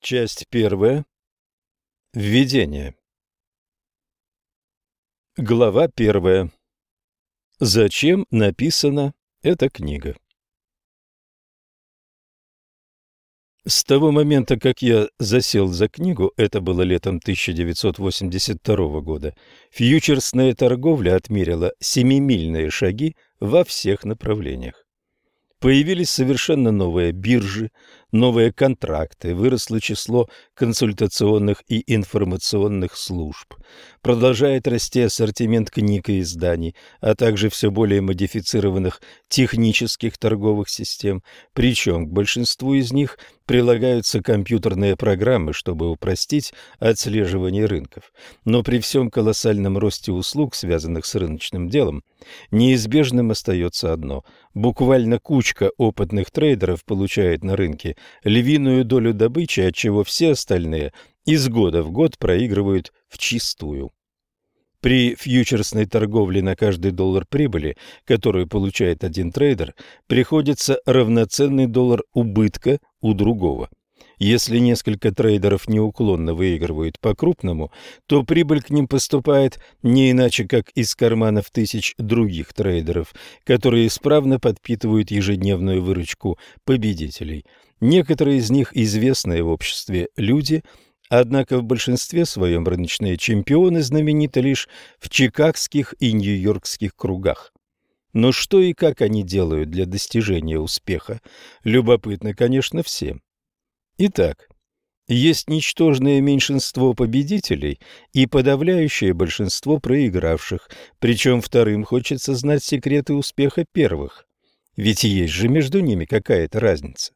Часть первая. Введение. Глава первая. Зачем написана эта книга? С того момента, как я засел за книгу, это было летом 1982 года, фьючерсная торговля отмерила семимильные шаги во всех направлениях. Появились совершенно новые биржи, новые контракты, выросло число консультационных и информационных служб. Продолжает расти ассортимент книг и изданий, а также все более модифицированных технических торговых систем, причем к большинству из них прилагаются компьютерные программы, чтобы упростить отслеживание рынков. Но при всем колоссальном росте услуг, связанных с рыночным делом, неизбежным остается одно – буквально кучка опытных трейдеров получает на рынке львиную долю добычи, от чего все остальные из года в год проигрывают вчистую. При фьючерсной торговле на каждый доллар прибыли, которую получает один трейдер, приходится равноценный доллар убытка у другого. Если несколько трейдеров неуклонно выигрывают по-крупному, то прибыль к ним поступает не иначе, как из карманов тысяч других трейдеров, которые исправно подпитывают ежедневную выручку победителей. Некоторые из них известные в обществе люди – Однако в большинстве своем рыночные чемпионы знамениты лишь в чикагских и нью-йоркских кругах. Но что и как они делают для достижения успеха, любопытно, конечно, всем. Итак, есть ничтожное меньшинство победителей и подавляющее большинство проигравших, причем вторым хочется знать секреты успеха первых. Ведь есть же между ними какая-то разница.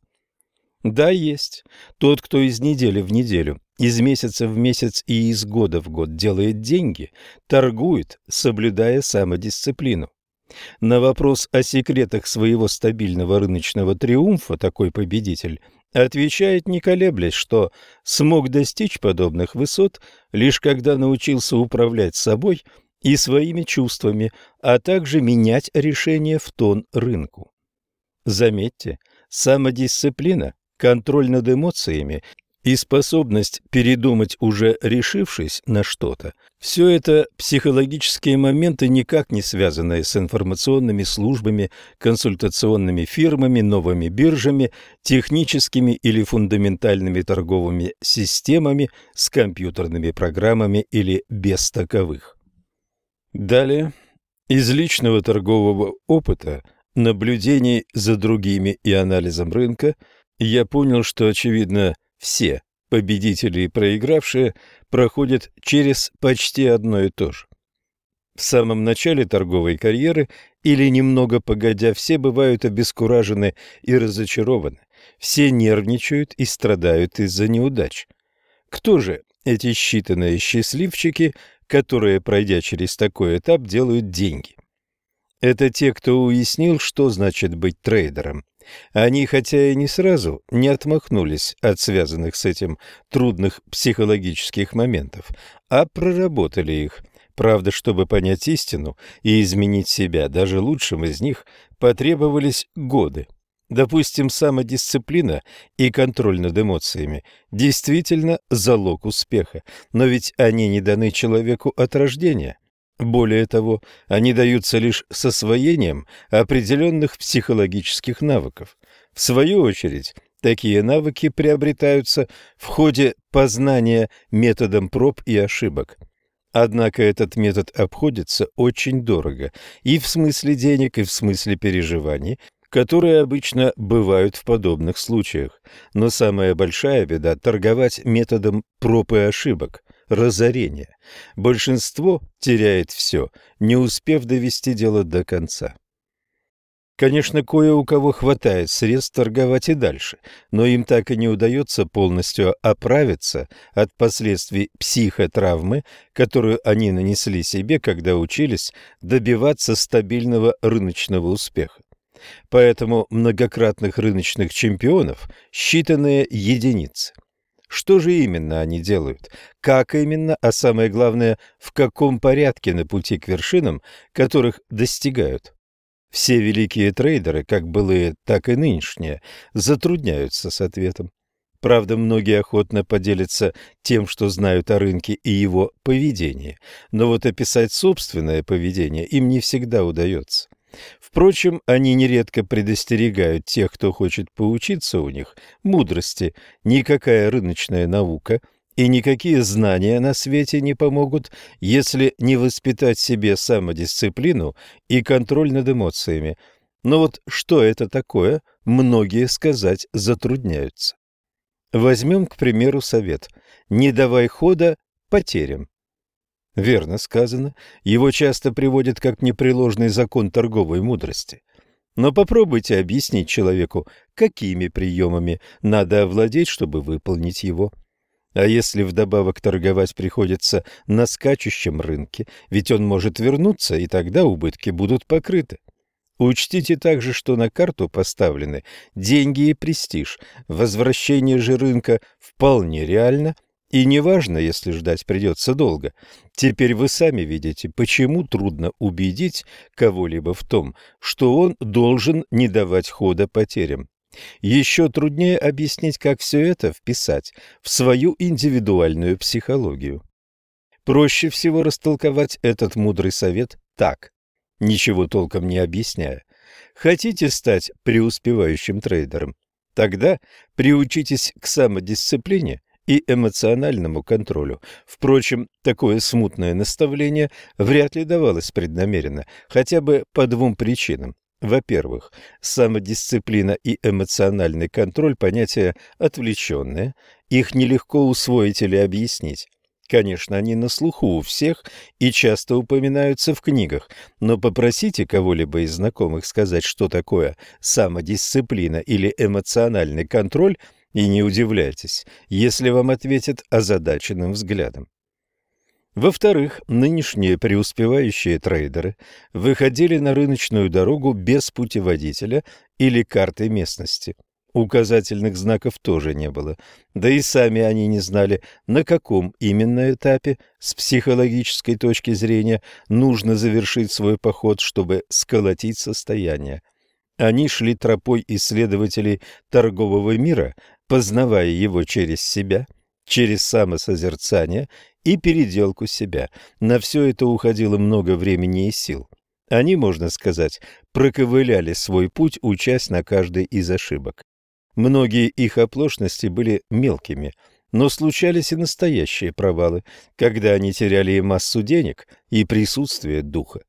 Да, есть. Тот, кто из недели в неделю, из месяца в месяц и из года в год делает деньги, торгует, соблюдая самодисциплину. На вопрос о секретах своего стабильного рыночного триумфа такой победитель отвечает, не колеблясь, что смог достичь подобных высот лишь когда научился управлять собой и своими чувствами, а также менять решения в тон рынку. Заметьте, самодисциплина, контроль над эмоциями и способность передумать, уже решившись на что-то, все это психологические моменты, никак не связанные с информационными службами, консультационными фирмами, новыми биржами, техническими или фундаментальными торговыми системами, с компьютерными программами или без таковых. Далее, из личного торгового опыта, наблюдений за другими и анализом рынка, я понял, что, очевидно, все победители и проигравшие проходят через почти одно и то же. В самом начале торговой карьеры или немного погодя все бывают обескуражены и разочарованы. Все нервничают и страдают из-за неудач. Кто же эти считанные счастливчики, которые, пройдя через такой этап, делают деньги? Это те, кто уяснил, что значит быть трейдером, они, хотя и не сразу, не отмахнулись от связанных с этим трудных психологических моментов, а проработали их. Правда, чтобы понять истину и изменить себя, даже лучшим из них потребовались годы. Допустим, самодисциплина и контроль над эмоциями действительно залог успеха, но ведь они не даны человеку от рождения. Более того, они даются лишь с освоением определенных психологических навыков. В свою очередь, такие навыки приобретаются в ходе познания методом проб и ошибок. Однако этот метод обходится очень дорого и в смысле денег, и в смысле переживаний, которые обычно бывают в подобных случаях. Но самая большая беда – торговать методом проб и ошибок разорения. Большинство теряет все, не успев довести дело до конца. Конечно, кое у кого хватает средств торговать и дальше, но им так и не удается полностью оправиться от последствий психотравмы, которую они нанесли себе, когда учились добиваться стабильного рыночного успеха. Поэтому многократных рыночных чемпионов считанные единицы. Что же именно они делают? Как именно, а самое главное, в каком порядке на пути к вершинам, которых достигают? Все великие трейдеры, как былые, так и нынешние, затрудняются с ответом. Правда, многие охотно поделятся тем, что знают о рынке и его поведении, но вот описать собственное поведение им не всегда удается. Впрочем, они нередко предостерегают тех, кто хочет поучиться у них, мудрости. Никакая рыночная наука и никакие знания на свете не помогут, если не воспитать себе самодисциплину и контроль над эмоциями. Но вот что это такое, многие сказать затрудняются. Возьмем, к примеру, совет «не давай хода потерям». Верно сказано, его часто приводят как непреложный закон торговой мудрости. Но попробуйте объяснить человеку, какими приемами надо овладеть, чтобы выполнить его. А если вдобавок торговать приходится на скачущем рынке, ведь он может вернуться, и тогда убытки будут покрыты. Учтите также, что на карту поставлены деньги и престиж. Возвращение же рынка вполне реально, и неважно, если ждать придется долго. Теперь вы сами видите, почему трудно убедить кого-либо в том, что он должен не давать хода потерям. Еще труднее объяснить, как все это вписать в свою индивидуальную психологию. Проще всего растолковать этот мудрый совет так ничего толком не объясняя. Хотите стать преуспевающим трейдером? Тогда приучитесь к самодисциплине и эмоциональному контролю. Впрочем, такое смутное наставление вряд ли давалось преднамеренно, хотя бы по двум причинам. Во-первых, самодисциплина и эмоциональный контроль – понятия отвлеченные, их нелегко усвоить или объяснить. Конечно, они на слуху у всех и часто упоминаются в книгах, но попросите кого-либо из знакомых сказать, что такое самодисциплина или эмоциональный контроль, и не удивляйтесь, если вам ответят озадаченным взглядом. Во-вторых, нынешние преуспевающие трейдеры выходили на рыночную дорогу без путеводителя или карты местности – Указательных знаков тоже не было, да и сами они не знали, на каком именно этапе с психологической точки зрения нужно завершить свой поход, чтобы сколотить состояние. Они шли тропой исследователей торгового мира, познавая его через себя, через самосозерцание и переделку себя. На все это уходило много времени и сил. Они, можно сказать, проковыляли свой путь, учась на каждой из ошибок. Многие их оплошности были мелкими, но случались и настоящие провалы, когда они теряли и массу денег, и присутствие духа.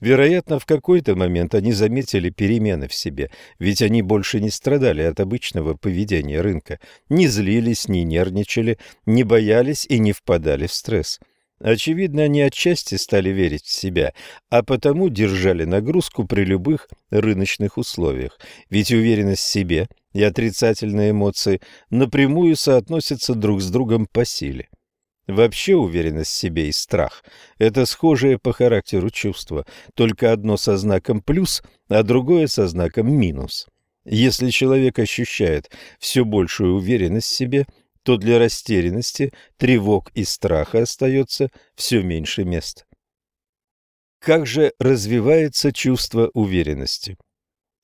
Вероятно, в какой-то момент они заметили перемены в себе, ведь они больше не страдали от обычного поведения рынка, не злились, не нервничали, не боялись и не впадали в стресс. Очевидно, они отчасти стали верить в себя, а потому держали нагрузку при любых рыночных условиях, ведь уверенность в себе и отрицательные эмоции напрямую соотносятся друг с другом по силе. Вообще уверенность в себе и страх – это схожие по характеру чувства, только одно со знаком «плюс», а другое со знаком «минус». Если человек ощущает все большую уверенность в себе – то для растерянности, тревог и страха остается все меньше места. Как же развивается чувство уверенности?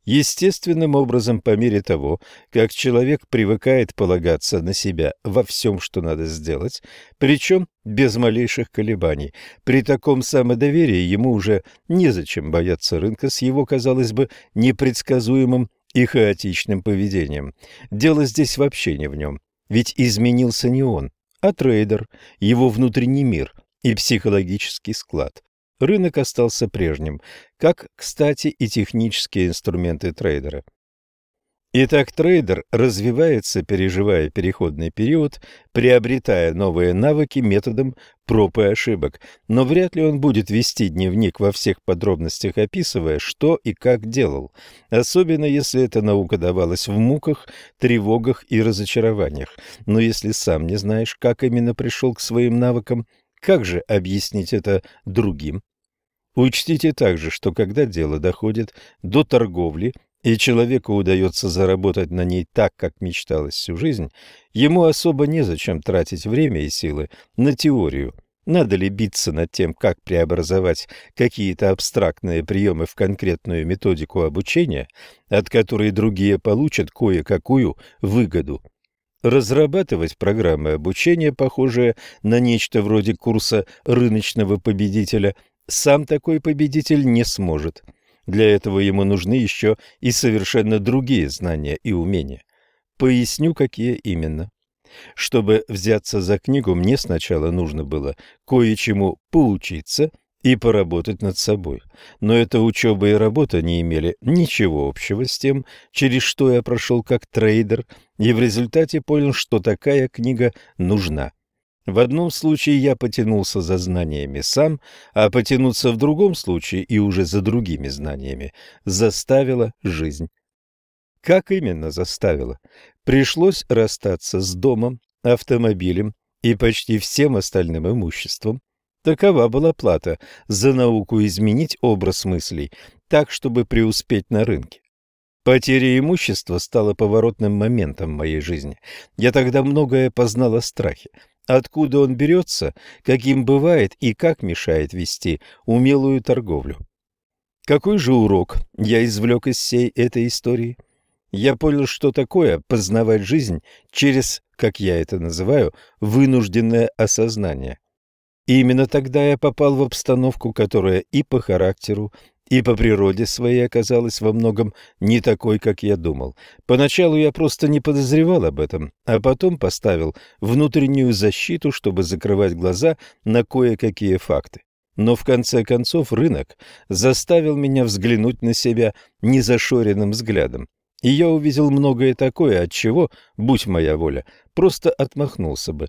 Естественным образом, по мере того, как человек привыкает полагаться на себя во всем, что надо сделать, причем без малейших колебаний, при таком самодоверии ему уже незачем бояться рынка с его, казалось бы, непредсказуемым и хаотичным поведением. Дело здесь вообще не в нем. Ведь изменился не он, а трейдер, его внутренний мир и психологический склад. Рынок остался прежним, как, кстати, и технические инструменты трейдера. Итак, трейдер развивается, переживая переходный период, приобретая новые навыки методом проб и ошибок, но вряд ли он будет вести дневник во всех подробностях, описывая, что и как делал, особенно если эта наука давалась в муках, тревогах и разочарованиях. Но если сам не знаешь, как именно пришел к своим навыкам, как же объяснить это другим? Учтите также, что когда дело доходит до торговли и человеку удается заработать на ней так, как мечталось всю жизнь, ему особо незачем тратить время и силы на теорию. Надо ли биться над тем, как преобразовать какие-то абстрактные приемы в конкретную методику обучения, от которой другие получат кое-какую выгоду? разрабатывать программы обучения, похожие на нечто вроде курса рыночного победителя, сам такой победитель не сможет. Для этого ему нужны еще и совершенно другие знания и умения. Поясню, какие именно. Чтобы взяться за книгу, мне сначала нужно было кое-чему поучиться и поработать над собой. Но эта учеба и работа не имели ничего общего с тем, через что я прошел как трейдер, и в результате понял, что такая книга нужна. В одном случае я потянулся за знаниями сам, а потянуться в другом случае и уже за другими знаниями заставила жизнь. Как именно заставила? Пришлось расстаться с домом, автомобилем и почти всем остальным имуществом. Такова была плата за науку изменить образ мыслей так, чтобы преуспеть на рынке. Потеря имущества стала поворотным моментом моей жизни. Я тогда многое познал о страхе. Откуда он берется, каким бывает и как мешает вести умелую торговлю. Какой же урок я извлек из всей этой истории? Я понял, что такое познавать жизнь через, как я это называю, вынужденное осознание. И именно тогда я попал в обстановку, которая и по характеру, и по природе своей оказалась во многом не такой, как я думал. Поначалу я просто не подозревал об этом, а потом поставил внутреннюю защиту, чтобы закрывать глаза на кое-какие факты. Но в конце концов рынок заставил меня взглянуть на себя незашоренным взглядом. И я увидел многое такое, от чего, будь моя воля, просто отмахнулся бы.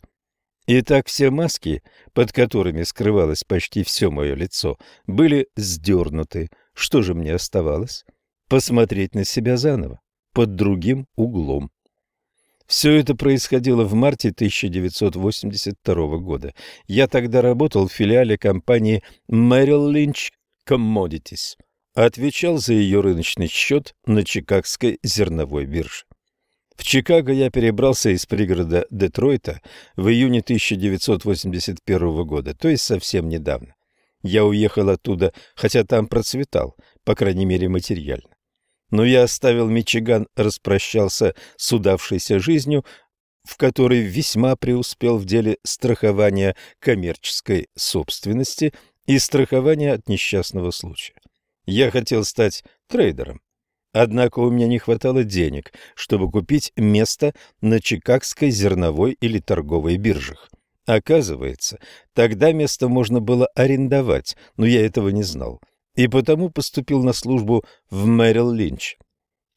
Итак, все маски, под которыми скрывалось почти все мое лицо, были сдернуты. Что же мне оставалось? Посмотреть на себя заново, под другим углом. Все это происходило в марте 1982 года. Я тогда работал в филиале компании Merrill Lynch Commodities отвечал за ее рыночный счет на Чикагской зерновой бирже. В Чикаго я перебрался из пригорода Детройта в июне 1981 года, то есть совсем недавно. Я уехал оттуда, хотя там процветал, по крайней мере материально. Но я оставил Мичиган, распрощался с удавшейся жизнью, в которой весьма преуспел в деле страхования коммерческой собственности и страхования от несчастного случая. Я хотел стать трейдером. Однако у меня не хватало денег, чтобы купить место на Чикагской зерновой или торговой биржах. Оказывается, тогда место можно было арендовать, но я этого не знал. И потому поступил на службу в Мэрил Линч.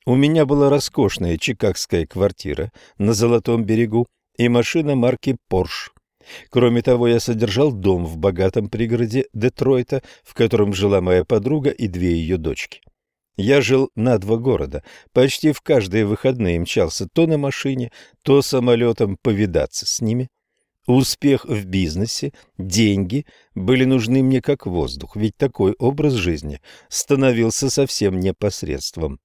У меня была роскошная чикагская квартира на Золотом берегу и машина марки Porsche. Кроме того, я содержал дом в богатом пригороде Детройта, в котором жила моя подруга и две ее дочки. Я жил на два города, почти в каждые выходные мчался то на машине, то самолетом повидаться с ними. Успех в бизнесе, деньги были нужны мне как воздух, ведь такой образ жизни становился совсем непосредством.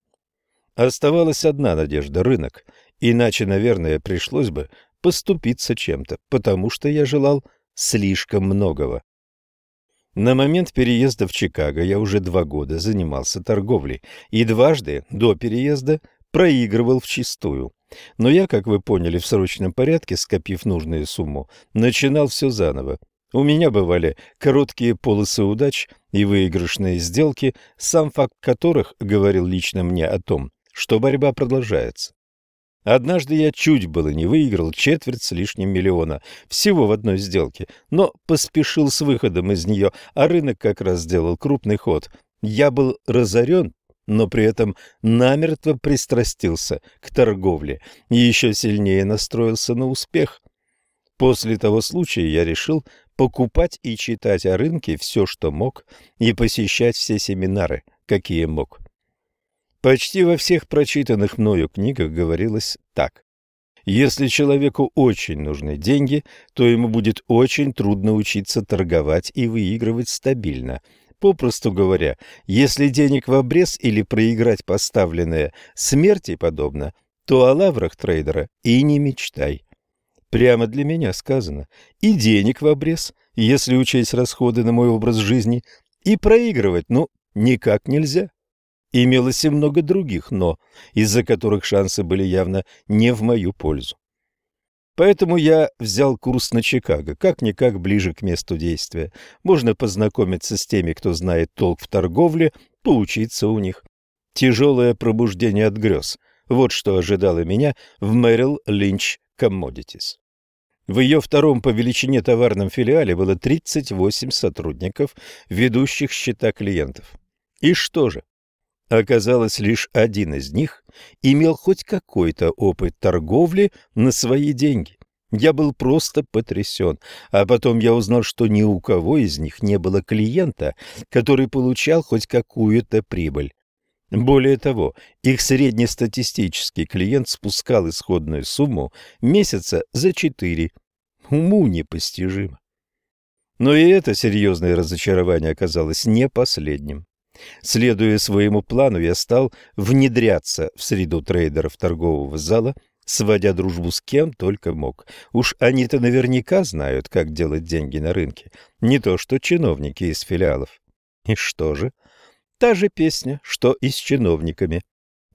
Оставалась одна надежда – рынок, иначе, наверное, пришлось бы поступиться чем-то, потому что я желал слишком многого. На момент переезда в Чикаго я уже два года занимался торговлей и дважды до переезда проигрывал вчистую. Но я, как вы поняли, в срочном порядке, скопив нужную сумму, начинал все заново. У меня бывали короткие полосы удач и выигрышные сделки, сам факт которых говорил лично мне о том, что борьба продолжается. Однажды я чуть было не выиграл четверть с лишним миллиона, всего в одной сделке, но поспешил с выходом из нее, а рынок как раз сделал крупный ход. Я был разорен, но при этом намертво пристрастился к торговле и еще сильнее настроился на успех. После того случая я решил покупать и читать о рынке все, что мог, и посещать все семинары, какие мог. Почти во всех прочитанных мною книгах говорилось так. Если человеку очень нужны деньги, то ему будет очень трудно учиться торговать и выигрывать стабильно. Попросту говоря, если денег в обрез или проиграть поставленное смерти подобно, то о лаврах трейдера и не мечтай. Прямо для меня сказано. И денег в обрез, если учесть расходы на мой образ жизни, и проигрывать, ну, никак нельзя. Имелось и много других «но», из-за которых шансы были явно не в мою пользу. Поэтому я взял курс на Чикаго, как-никак ближе к месту действия. Можно познакомиться с теми, кто знает толк в торговле, поучиться у них. Тяжелое пробуждение от грез. Вот что ожидало меня в Мэрил Линч Commodities. В ее втором по величине товарном филиале было 38 сотрудников, ведущих счета клиентов. И что же? Оказалось, лишь один из них имел хоть какой-то опыт торговли на свои деньги. Я был просто потрясен, а потом я узнал, что ни у кого из них не было клиента, который получал хоть какую-то прибыль. Более того, их среднестатистический клиент спускал исходную сумму месяца за четыре. Уму непостижимо. Но и это серьезное разочарование оказалось не последним. Следуя своему плану, я стал внедряться в среду трейдеров торгового зала, сводя дружбу с кем только мог. Уж они-то наверняка знают, как делать деньги на рынке, не то что чиновники из филиалов. И что же? Та же песня, что и с чиновниками.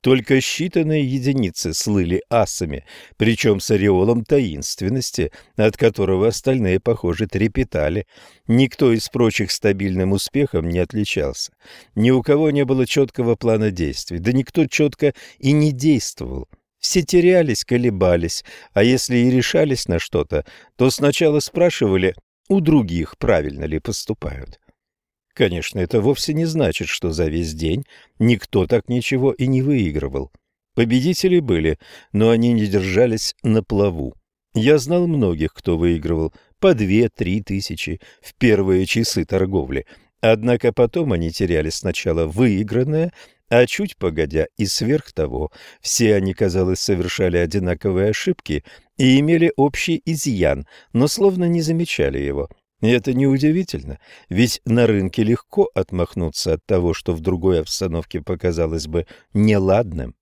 Только считанные единицы слыли асами, причем с ореолом таинственности, от которого остальные, похоже, трепетали. Никто из прочих стабильным успехом не отличался. Ни у кого не было четкого плана действий, да никто четко и не действовал. Все терялись, колебались, а если и решались на что-то, то сначала спрашивали у других, правильно ли поступают. Конечно, это вовсе не значит, что за весь день никто так ничего и не выигрывал. Победители были, но они не держались на плаву. Я знал многих, кто выигрывал по две-три тысячи в первые часы торговли, однако потом они теряли сначала выигранное, а чуть погодя и сверх того, все они, казалось, совершали одинаковые ошибки и имели общий изъян, но словно не замечали его. И это неудивительно, ведь на рынке легко отмахнуться от того, что в другой обстановке показалось бы неладным.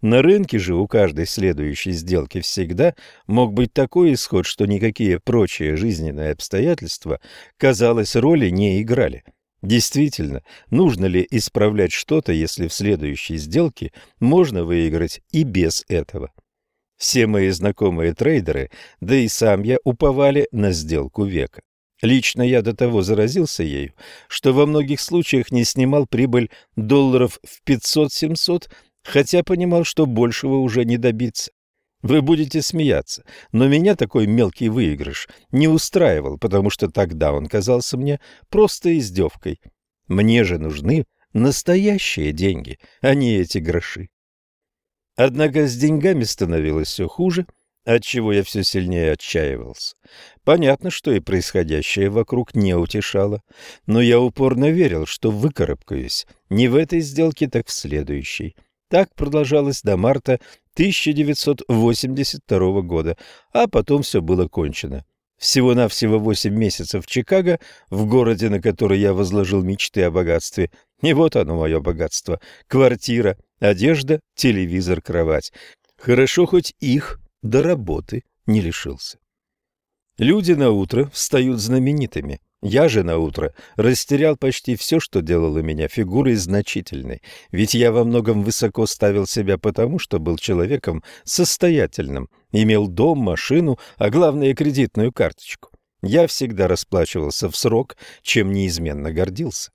На рынке же у каждой следующей сделки всегда мог быть такой исход, что никакие прочие жизненные обстоятельства, казалось, роли не играли. Действительно, нужно ли исправлять что-то, если в следующей сделке можно выиграть и без этого? Все мои знакомые трейдеры, да и сам я уповали на сделку века. Лично я до того заразился ею, что во многих случаях не снимал прибыль долларов в 500-700, хотя понимал, что большего уже не добиться. Вы будете смеяться, но меня такой мелкий выигрыш не устраивал, потому что тогда он казался мне просто издевкой. Мне же нужны настоящие деньги, а не эти гроши. Однако с деньгами становилось все хуже — отчего я все сильнее отчаивался. Понятно, что и происходящее вокруг не утешало, но я упорно верил, что выкарабкаюсь не в этой сделке, так в следующей. Так продолжалось до марта 1982 года, а потом все было кончено. Всего-навсего восемь месяцев в Чикаго, в городе, на который я возложил мечты о богатстве. И вот оно, мое богатство. Квартира, одежда, телевизор, кровать. Хорошо хоть их до работы не лишился. Люди на утро встают знаменитыми. Я же на утро растерял почти все, что делало меня фигурой значительной, ведь я во многом высоко ставил себя потому, что был человеком состоятельным, имел дом, машину, а главное кредитную карточку. Я всегда расплачивался в срок, чем неизменно гордился.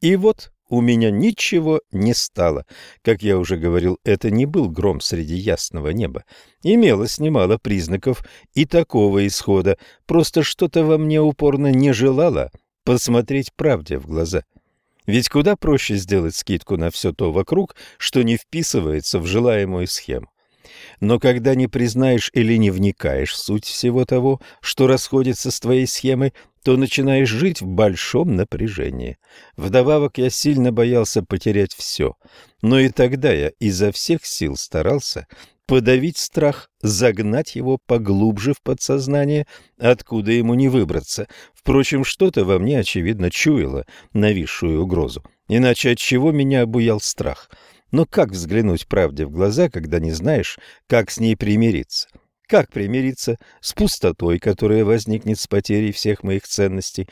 И вот у меня ничего не стало. Как я уже говорил, это не был гром среди ясного неба. Имелось немало признаков и такого исхода, просто что-то во мне упорно не желало посмотреть правде в глаза. Ведь куда проще сделать скидку на все то вокруг, что не вписывается в желаемую схему. Но когда не признаешь или не вникаешь в суть всего того, что расходится с твоей схемой, то начинаешь жить в большом напряжении. Вдобавок я сильно боялся потерять все, но и тогда я изо всех сил старался подавить страх, загнать его поглубже в подсознание, откуда ему не выбраться. Впрочем, что-то во мне, очевидно, чуяло нависшую угрозу, иначе от чего меня обуял страх — но как взглянуть правде в глаза, когда не знаешь, как с ней примириться? Как примириться с пустотой, которая возникнет с потерей всех моих ценностей?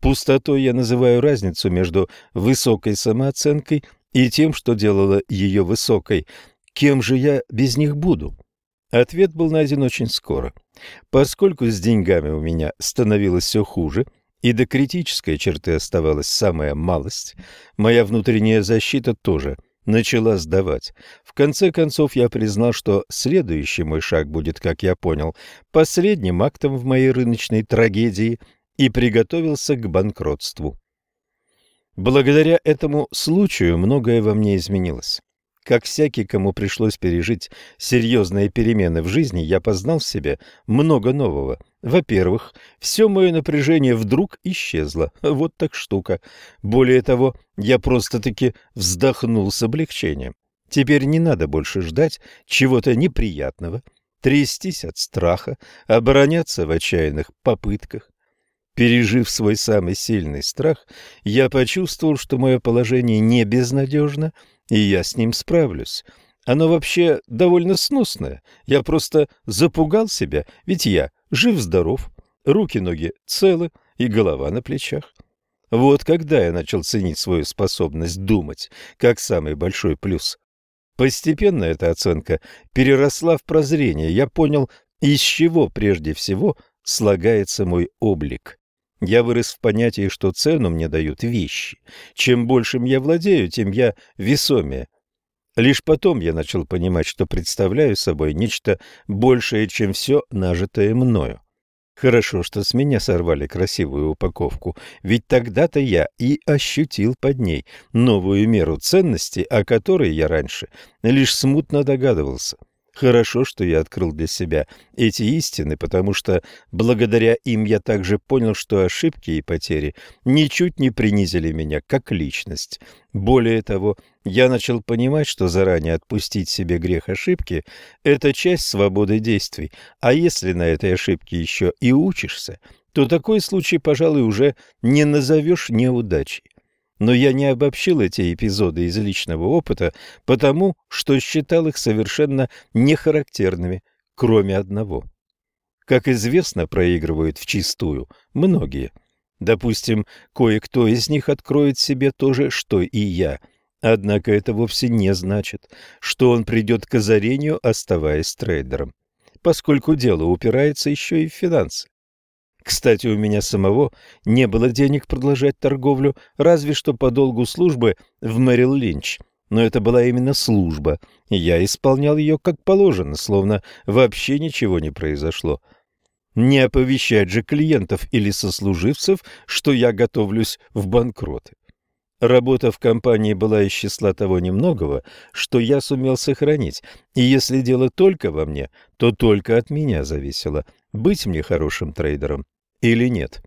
Пустотой я называю разницу между высокой самооценкой и тем, что делало ее высокой. Кем же я без них буду? Ответ был найден очень скоро. Поскольку с деньгами у меня становилось все хуже, и до критической черты оставалась самая малость, моя внутренняя защита тоже начала сдавать. В конце концов я признал, что следующий мой шаг будет, как я понял, последним актом в моей рыночной трагедии и приготовился к банкротству. Благодаря этому случаю многое во мне изменилось. Как всякий, кому пришлось пережить серьезные перемены в жизни, я познал в себе много нового. Во-первых, все мое напряжение вдруг исчезло. Вот так штука. Более того, я просто-таки вздохнул с облегчением. Теперь не надо больше ждать чего-то неприятного, трястись от страха, обороняться в отчаянных попытках. Пережив свой самый сильный страх, я почувствовал, что мое положение не безнадежно, и я с ним справлюсь. Оно вообще довольно сносное. Я просто запугал себя, ведь я жив-здоров, руки-ноги целы и голова на плечах. Вот когда я начал ценить свою способность думать, как самый большой плюс. Постепенно эта оценка переросла в прозрение. Я понял, из чего прежде всего слагается мой облик. Я вырос в понятии, что цену мне дают вещи. Чем большим я владею, тем я весомее. Лишь потом я начал понимать, что представляю собой нечто большее, чем все нажитое мною. Хорошо, что с меня сорвали красивую упаковку, ведь тогда-то я и ощутил под ней новую меру ценности, о которой я раньше лишь смутно догадывался. Хорошо, что я открыл для себя эти истины, потому что благодаря им я также понял, что ошибки и потери ничуть не принизили меня как личность. Более того, я начал понимать, что заранее отпустить себе грех ошибки – это часть свободы действий, а если на этой ошибке еще и учишься, то такой случай, пожалуй, уже не назовешь неудачей. Но я не обобщил эти эпизоды из личного опыта, потому что считал их совершенно нехарактерными, кроме одного. Как известно, проигрывают вчистую многие. Допустим, кое-кто из них откроет себе то же, что и я. Однако это вовсе не значит, что он придет к озарению, оставаясь трейдером, поскольку дело упирается еще и в финансы. Кстати, у меня самого не было денег продолжать торговлю, разве что по долгу службы в Мэрил Линч. Но это была именно служба, и я исполнял ее как положено, словно вообще ничего не произошло. Не оповещать же клиентов или сослуживцев, что я готовлюсь в банкроты. Работа в компании была из числа того немногого, что я сумел сохранить, и если дело только во мне, то только от меня зависело, быть мне хорошим трейдером или нет.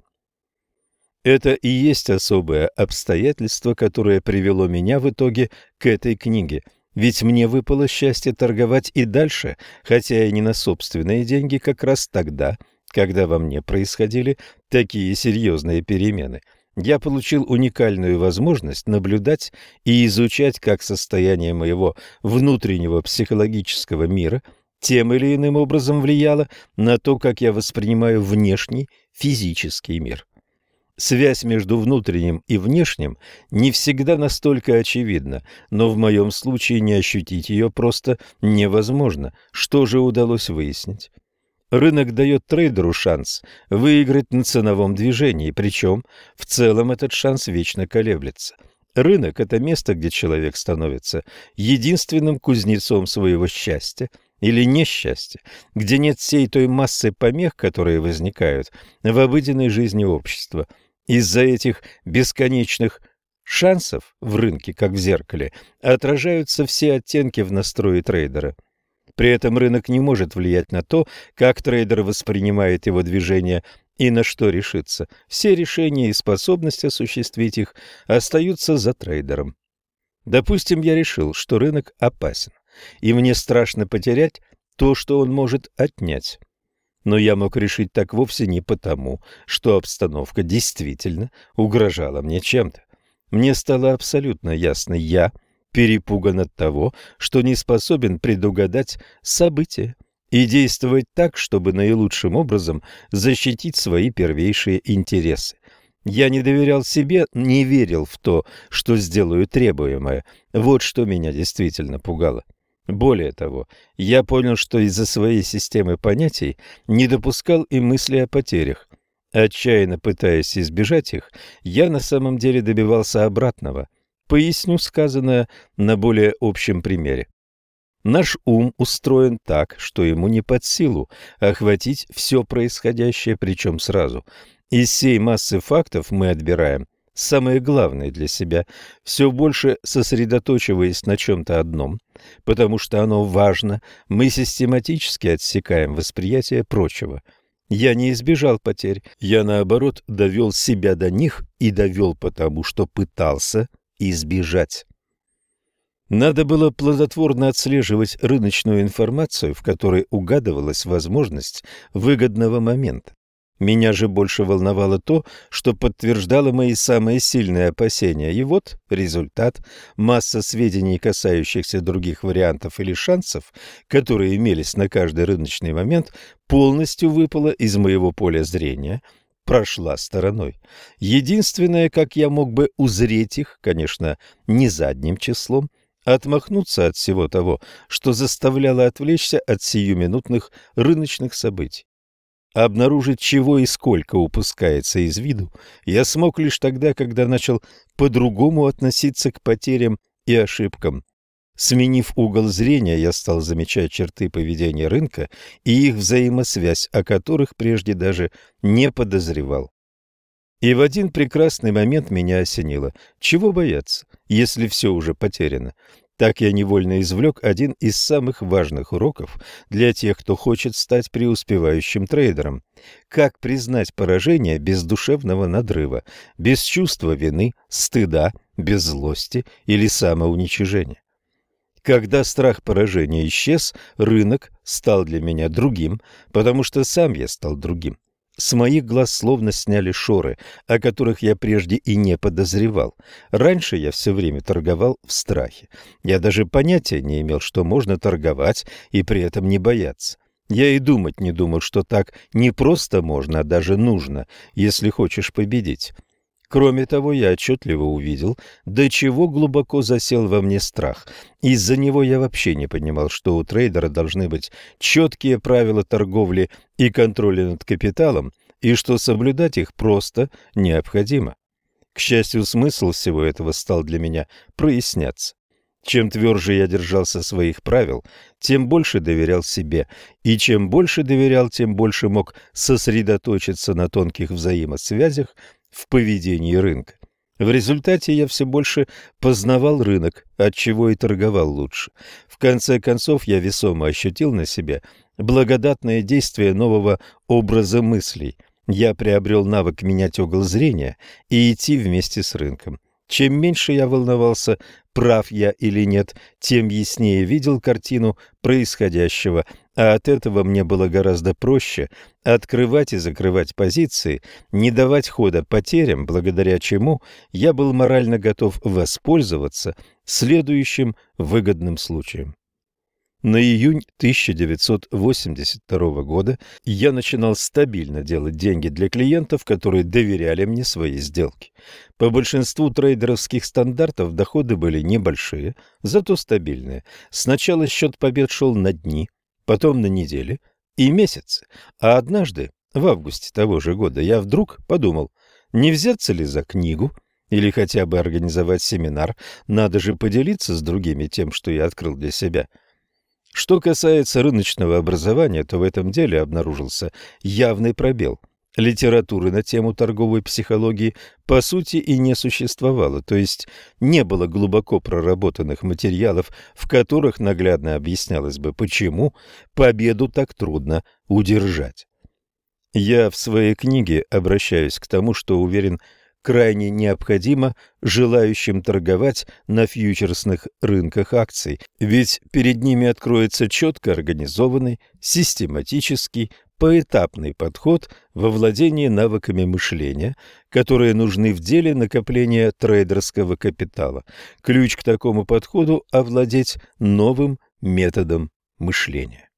Это и есть особое обстоятельство, которое привело меня в итоге к этой книге. Ведь мне выпало счастье торговать и дальше, хотя и не на собственные деньги, как раз тогда, когда во мне происходили такие серьезные перемены. Я получил уникальную возможность наблюдать и изучать, как состояние моего внутреннего психологического мира тем или иным образом влияло на то, как я воспринимаю внешний физический мир. Связь между внутренним и внешним не всегда настолько очевидна, но в моем случае не ощутить ее просто невозможно. Что же удалось выяснить? Рынок дает трейдеру шанс выиграть на ценовом движении, причем в целом этот шанс вечно колеблется. Рынок – это место, где человек становится единственным кузнецом своего счастья или несчастья, где нет всей той массы помех, которые возникают в обыденной жизни общества. Из-за этих бесконечных шансов в рынке, как в зеркале, отражаются все оттенки в настрое трейдера. При этом рынок не может влиять на то, как трейдер воспринимает его движения и на что решится. Все решения и способность осуществить их остаются за трейдером. Допустим, я решил, что рынок опасен и мне страшно потерять то, что он может отнять. Но я мог решить так вовсе не потому, что обстановка действительно угрожала мне чем-то. Мне стало абсолютно ясно, я перепуган от того, что не способен предугадать события и действовать так, чтобы наилучшим образом защитить свои первейшие интересы. Я не доверял себе, не верил в то, что сделаю требуемое. Вот что меня действительно пугало. Более того, я понял, что из-за своей системы понятий не допускал и мысли о потерях. Отчаянно пытаясь избежать их, я на самом деле добивался обратного. Поясню сказанное на более общем примере. Наш ум устроен так, что ему не под силу охватить все происходящее, причем сразу. Из всей массы фактов мы отбираем самое главное для себя, все больше сосредоточиваясь на чем-то одном, потому что оно важно, мы систематически отсекаем восприятие прочего. Я не избежал потерь, я, наоборот, довел себя до них и довел потому, что пытался избежать. Надо было плодотворно отслеживать рыночную информацию, в которой угадывалась возможность выгодного момента. Меня же больше волновало то, что подтверждало мои самые сильные опасения. И вот результат. Масса сведений, касающихся других вариантов или шансов, которые имелись на каждый рыночный момент, полностью выпала из моего поля зрения, прошла стороной. Единственное, как я мог бы узреть их, конечно, не задним числом, отмахнуться от всего того, что заставляло отвлечься от сиюминутных рыночных событий. Обнаружить, чего и сколько упускается из виду, я смог лишь тогда, когда начал по-другому относиться к потерям и ошибкам. Сменив угол зрения, я стал замечать черты поведения рынка и их взаимосвязь, о которых прежде даже не подозревал. И в один прекрасный момент меня осенило. Чего бояться, если все уже потеряно? Так я невольно извлек один из самых важных уроков для тех, кто хочет стать преуспевающим трейдером. Как признать поражение без душевного надрыва, без чувства вины, стыда, без злости или самоуничижения. Когда страх поражения исчез, рынок стал для меня другим, потому что сам я стал другим. С моих глаз словно сняли шоры, о которых я прежде и не подозревал. Раньше я все время торговал в страхе. Я даже понятия не имел, что можно торговать и при этом не бояться. Я и думать не думал, что так не просто можно, а даже нужно, если хочешь победить. Кроме того, я отчетливо увидел, до чего глубоко засел во мне страх. Из-за него я вообще не понимал, что у трейдера должны быть четкие правила торговли и контроля над капиталом, и что соблюдать их просто необходимо. К счастью, смысл всего этого стал для меня проясняться. Чем тверже я держался своих правил, тем больше доверял себе, и чем больше доверял, тем больше мог сосредоточиться на тонких взаимосвязях в поведении рынка. В результате я все больше познавал рынок, от чего и торговал лучше. В конце концов я весомо ощутил на себе благодатное действие нового образа мыслей. Я приобрел навык менять угол зрения и идти вместе с рынком. Чем меньше я волновался, прав я или нет, тем яснее видел картину происходящего, а от этого мне было гораздо проще открывать и закрывать позиции, не давать хода потерям, благодаря чему я был морально готов воспользоваться следующим выгодным случаем. На июнь 1982 года я начинал стабильно делать деньги для клиентов, которые доверяли мне свои сделки. По большинству трейдеровских стандартов доходы были небольшие, зато стабильные. Сначала счет побед шел на дни, потом на недели и месяцы. А однажды, в августе того же года, я вдруг подумал, не взяться ли за книгу или хотя бы организовать семинар, надо же поделиться с другими тем, что я открыл для себя – что касается рыночного образования, то в этом деле обнаружился явный пробел. Литературы на тему торговой психологии по сути и не существовало, то есть не было глубоко проработанных материалов, в которых наглядно объяснялось бы, почему победу так трудно удержать. Я в своей книге обращаюсь к тому, что уверен, крайне необходимо желающим торговать на фьючерсных рынках акций, ведь перед ними откроется четко организованный, систематический, поэтапный подход во владении навыками мышления, которые нужны в деле накопления трейдерского капитала. Ключ к такому подходу – овладеть новым методом мышления.